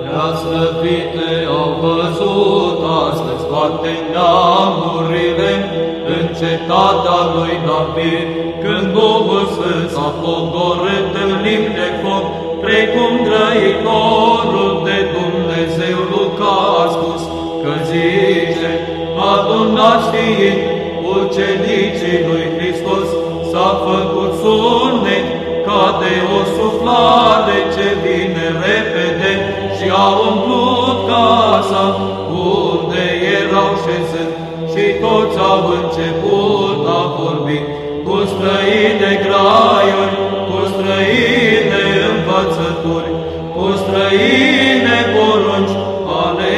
Preaslăvite au văzut astăzi toate neamurile în cetatea lui David, când Duhul Sfânt s-a pogorât în limb de foc, precum grăitorul de Dumnezeu. Luca a spus, că zice, adunați știind, ucenicii lui Hristos S-a făcut sunet ca de o suflare ce vine repede și a umplut casa unde erau și și toți au început a vorbi cu străine graiuri, cu străine învățături, cu străine porunci ale